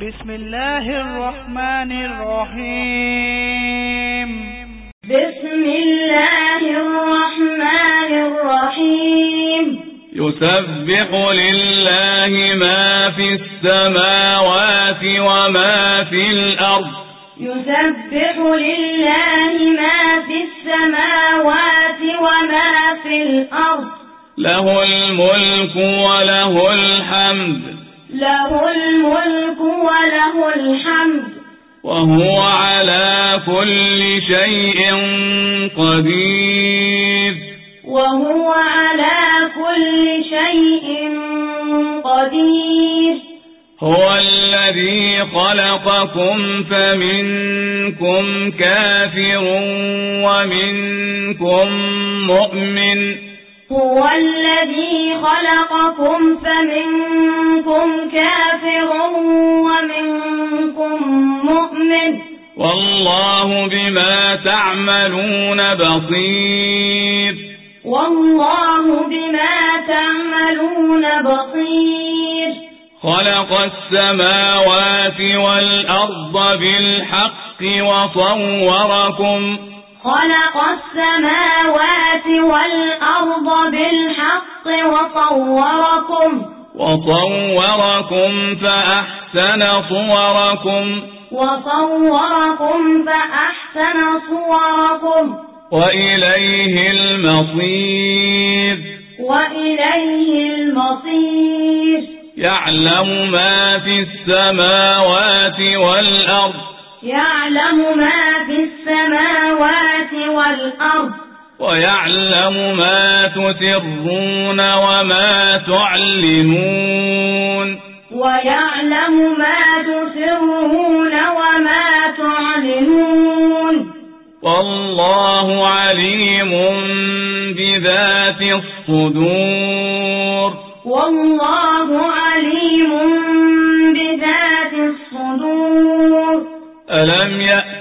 بسم الله الرحمن الرحيم. بسم الله الرحمن الرحيم. يسبح لله ما في السماوات وما في الأرض. يسبح لله ما في السماوات وما في الأرض. له الملك وله الحمد. له الملك وله الحمد. وهو على كل شيء قدير. وهو على كل شيء قدير. هو الذي خلقكم فمنكم كافر ومنكم مؤمن. هو الذي خلقكم فمنكم كافر ومنكم مؤمن. والله بما تعملون بصير. والله بما تعملون بصير. خلق السماوات والأرض بالحق وصوركم خلق السماوات والأرض بالحق وصوركم وصوركم فأحسن صوركم وصوركم فأحسن صوركم وإليه المصير. وإليه المصير. يعلم ما في السماوات والأرض. يعلم ما في السماوات والأرض. ويعلم ما تسرون وما تعلنون. ويعلم ما تسرون وما تعلنون. والله عليم بذات الصدور. والله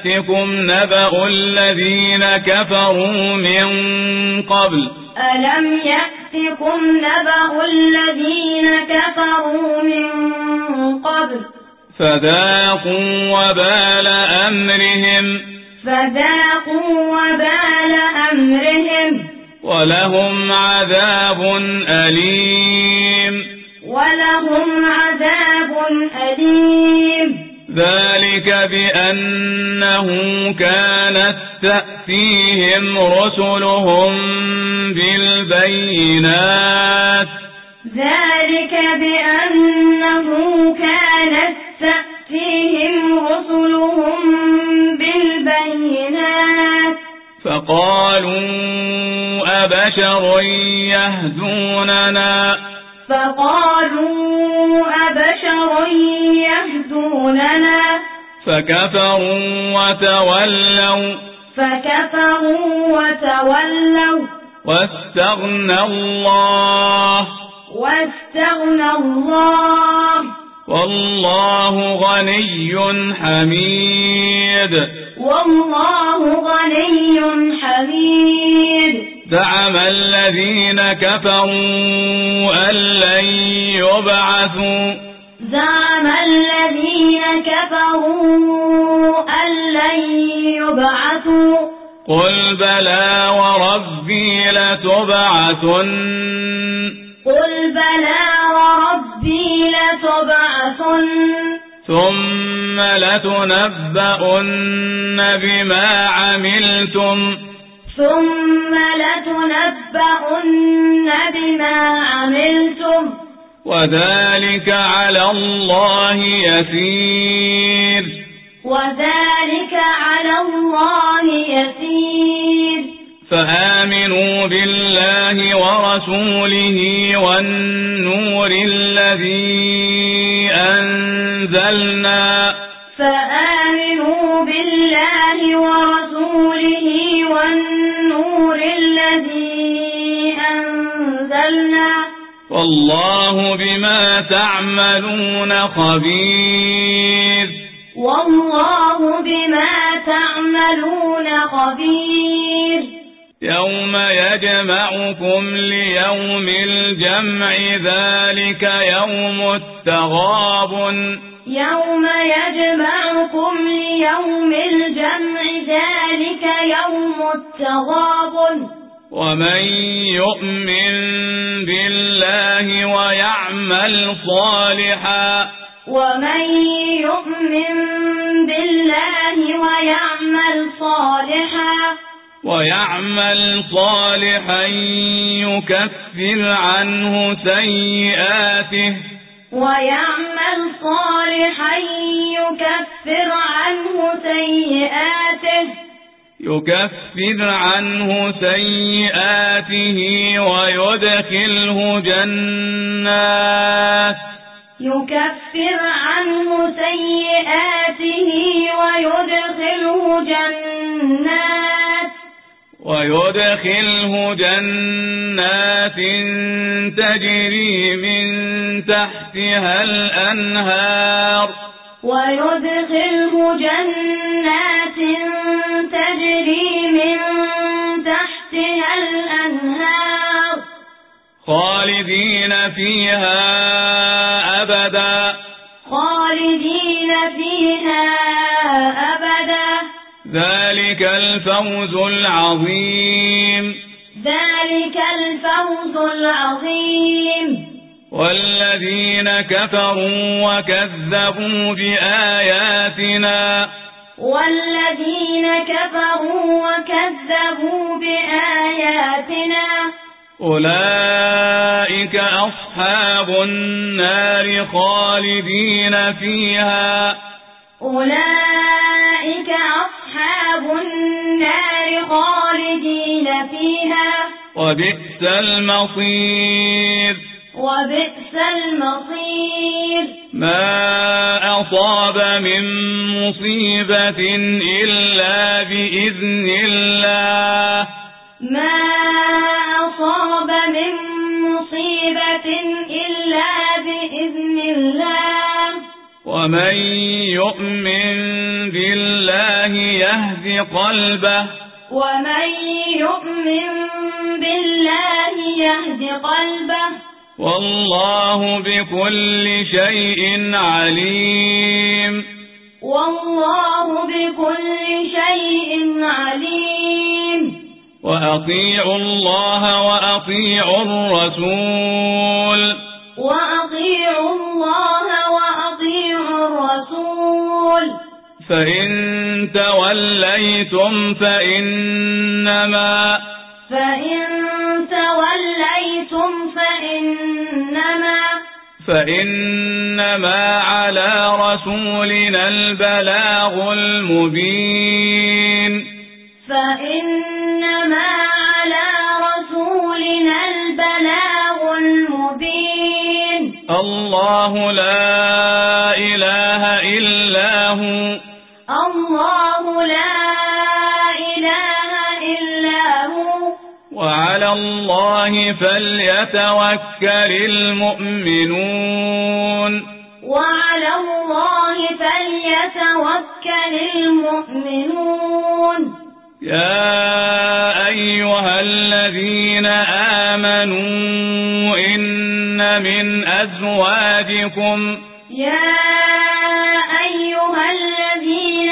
يأتكم نبأ الذين كفروا من قبل. ألم يأتكم نبأ الذين كفروا من قبل؟ فذاقوا وبال أمرهم. فذاقوا وبال أمرهم. ولهم عذاب أليم. ولهم عذاب أليم. ذلك بأنه كانت تأتيهم رسلهم بالبينات. ذلك بأنه كانت تأتيهم رسلهم بالبينات. فقالوا أبشر يهدوننا. فقالوا أبشر يهدوننا. فكفروا وتولوا فكفروا وتولوا واستغنى الله واستغنى الله والله غني حميد والله غني حميد زعم الذين كفروا أن لن يبعثوا زعم الذين كفروا أن لن يبعثوا. قل بلى وربي لتبعثن. قل بلى وربي لتبعثن. ثم لتنبؤن بما عملتم. ثم لتنبؤن بما عملتم. وذلك على الله يسير. وذلك على الله يسير. فآمنوا بالله ورسوله والنور الذي أنزلنا. فآمنوا بالله ورسوله والنور الذي أنزلنا. والله بما تعملون خبير. والله بما تعملون خبير. يوم يجمعكم ليوم الجمع ذلك يوم التغابن. يوم يجمعكم ليوم الجمع ذلك يوم التغابن. ومن يؤمن ويعمل صالحا. ومن يؤمن بالله ويعمل صالحا. ويعمل صالحا يكفر عنه سيئاته. ويعمل صالحا يكفر عنه سيئاته. يكفر عنه سيئاته ويدخله جنات. يكفر عنه سيئاته ويدخله جنات. ويدخله جنات تجري من تحتها الأنهار. ويدخله جنات تجري من تحتها الأنهار. خالدين فيها أبدا. خالدين فيها أبدا. ذلك الفوز العظيم. ذلك الفوز العظيم. والذين كفروا وكذبوا بآياتنا والذين كفروا وكذبوا بآياتنا أولئك أصحاب النار خالدين فيها. أولئك أصحاب النار خالدين فيها. وبئس المصير. وبئس المصير. ما أصاب من مصيبة إلا بإذن الله. ما أصاب من مصيبة إلا بإذن الله. ومن يؤمن بالله يهد قلبه. ومن يؤمن بالله يهد قلبه. والله بكل شيء عليم. والله بكل شيء عليم. وأطيعوا الله وأطيعوا الرسول. وأطيعوا الله وأطيعوا الرسول. فإن توليتم فإنما فإن توليتم فإنما فإنما على رسولنا البلاغ المبين فإنما على رسولنا البلاغ المبين الله لا الله فليتوكل المؤمنون. وعلى الله فليتوكل المؤمنون. يا أيها الذين آمنوا إن من أزواجكم. يا أيها الذين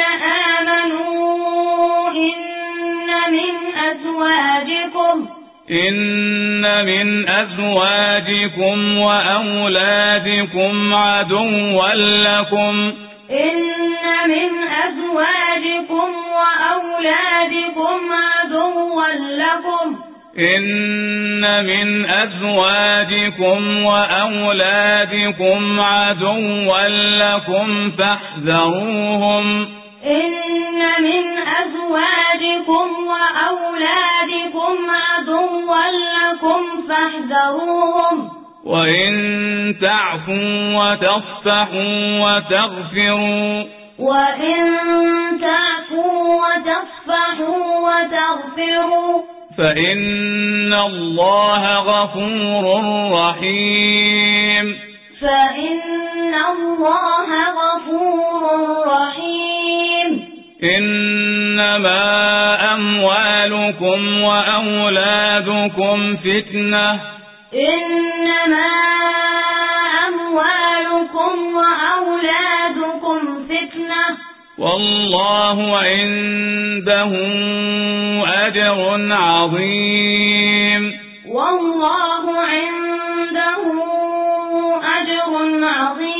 آمنوا إن من أزواجكم. إن من أزواجكم وأولادكم عدوا لكم. إن من أزواجكم وأولادكم عدوا لكم. إن من أزواجكم وأولادكم عدوا لكم فاحذروهم. إن من أزواجكم وأولادكم عدوا لكم فاحذروهم. وإن تعفوا وتصفحوا وتغفروا. وإن تعفوا وتصفحوا وتغفروا. فإن الله غفور رحيم. فإن الله غفور رحيم. إنما أموالكم وأولادكم فتنة. إنما أموالكم وأولادكم والله عنده أجر عظيم. والله عنده أجر عظيم.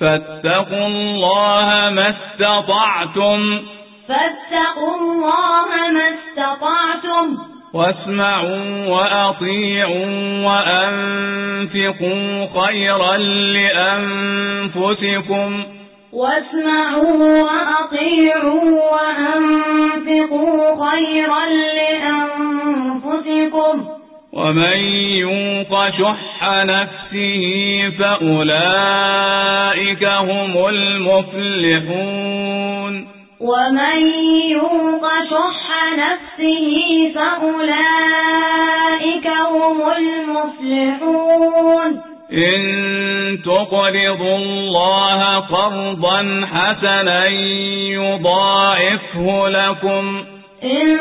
فاتقوا الله ما استطعتم. فاتقوا الله ما استطعتم. واسمعوا وأطيعوا وأنفقوا خيرا لأنفسكم. واسمعوا وأطيعوا وأنفقوا خيرا لأنفسكم. ومن يوق شح نفسه فأولئك هم المفلحون. ومن يوق شح نفسه فأولئك هم المفلحون. إن تقرضوا الله قرضا حسنا يضاعفه لكم. إن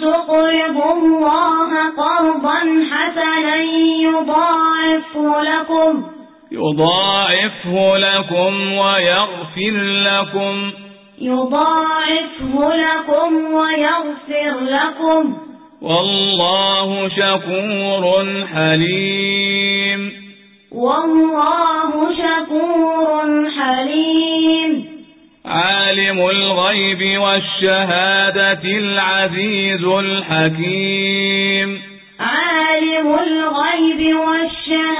تقرضوا الله قرضا حسنا يضاعفه لكم يضاعفه لكم ويغفر لكم. يضاعفه لكم ويغفر لكم. والله شكور حليم. والله شكور حليم. عالم الغيب والشهادة العزيز الحكيم. عالم الغيب والشهادة